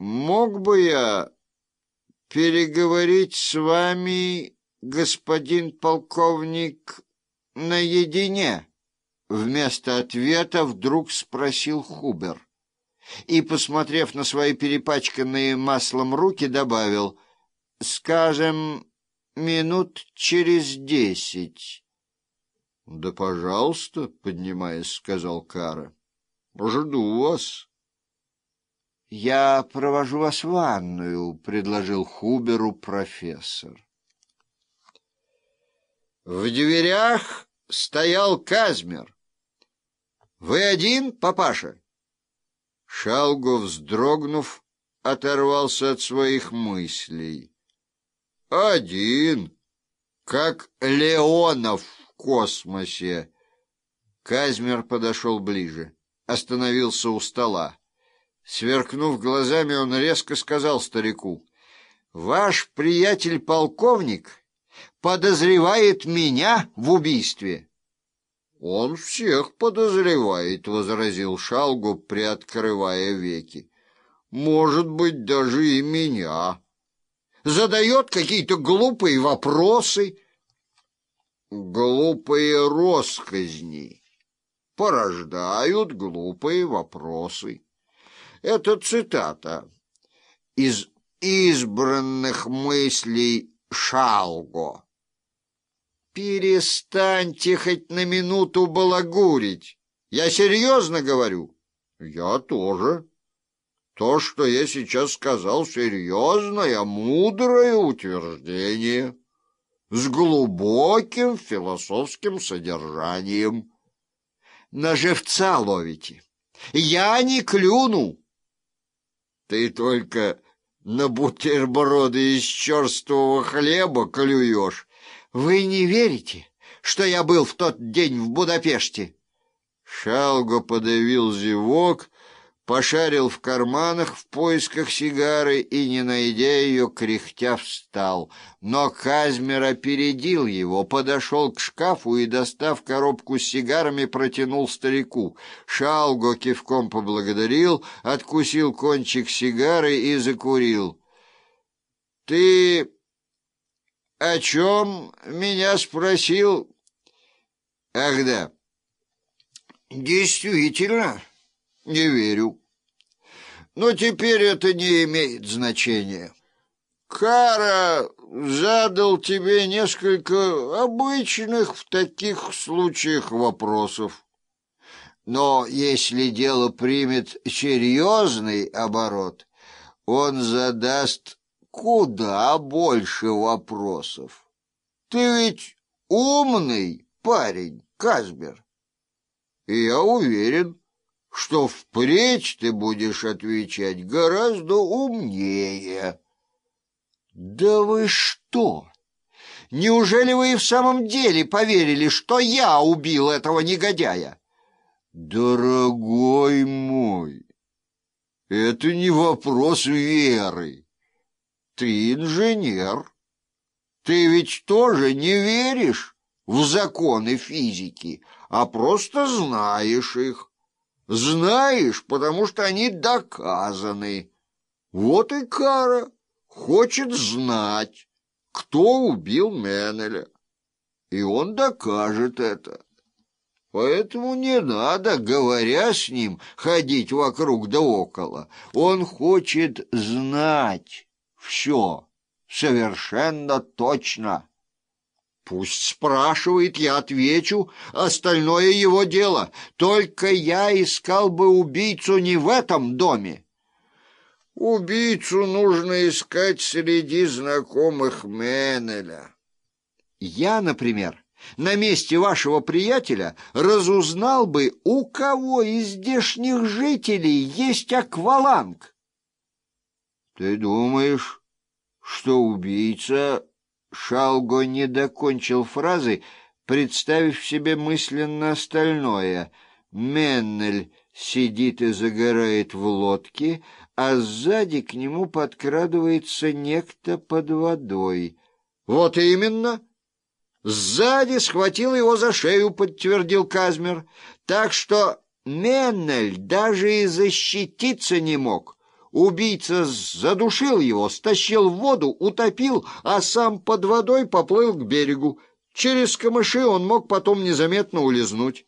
мог бы я переговорить с вами, господин полковник, наедине?» Вместо ответа вдруг спросил Хубер. И, посмотрев на свои перепачканные маслом руки, добавил, «Скажем, минут через десять». «Да, пожалуйста», — поднимаясь, сказал Кара. «Жду вас». «Я провожу вас в ванную», — предложил Хуберу профессор. В дверях стоял Казмер. «Вы один, папаша?» Шалго, вздрогнув, оторвался от своих мыслей. «Один, как Леонов в космосе». Казмер подошел ближе, остановился у стола. Сверкнув глазами, он резко сказал старику, «Ваш приятель-полковник подозревает меня в убийстве». «Он всех подозревает», — возразил Шалгу, приоткрывая веки. «Может быть, даже и меня. Задает какие-то глупые вопросы». «Глупые росказни порождают глупые вопросы». Это цитата из избранных мыслей Шалго. «Перестаньте хоть на минуту балагурить. Я серьезно говорю». «Я тоже. То, что я сейчас сказал, серьезное, мудрое утверждение» с глубоким философским содержанием. На живца ловите. Я не клюну. Ты только на бутерброды из черствого хлеба клюешь. Вы не верите, что я был в тот день в Будапеште? Шалго подавил зевок, пошарил в карманах в поисках сигары и, не найдя ее, кряхтя встал. Но Казмер опередил его, подошел к шкафу и, достав коробку с сигарами, протянул старику. Шалго кивком поблагодарил, откусил кончик сигары и закурил. — Ты о чем меня спросил? — Ах да. — Действительно, не верю. Но теперь это не имеет значения. Кара задал тебе несколько обычных в таких случаях вопросов. Но если дело примет серьезный оборот, он задаст куда больше вопросов. Ты ведь умный парень, Казбер. И я уверен, что впредь ты будешь отвечать гораздо умнее. Да вы что? Неужели вы и в самом деле поверили, что я убил этого негодяя? Дорогой мой, это не вопрос веры. Ты инженер. Ты ведь тоже не веришь в законы физики, а просто знаешь их. Знаешь, потому что они доказаны. Вот и Кара хочет знать, кто убил Менеля. И он докажет это. Поэтому не надо, говоря с ним, ходить вокруг да около. Он хочет знать все совершенно точно. Пусть спрашивает, я отвечу, остальное его дело. Только я искал бы убийцу не в этом доме. Убийцу нужно искать среди знакомых Менеля. Я, например, на месте вашего приятеля разузнал бы, у кого из здешних жителей есть акваланг. Ты думаешь, что убийца Шалго не докончил фразы, представив себе мысленно остальное. Меннель сидит и загорает в лодке, а сзади к нему подкрадывается некто под водой. «Вот именно!» «Сзади схватил его за шею», — подтвердил Казмер. «Так что Меннель даже и защититься не мог. Убийца задушил его, стащил в воду, утопил, а сам под водой поплыл к берегу. Через камыши он мог потом незаметно улизнуть.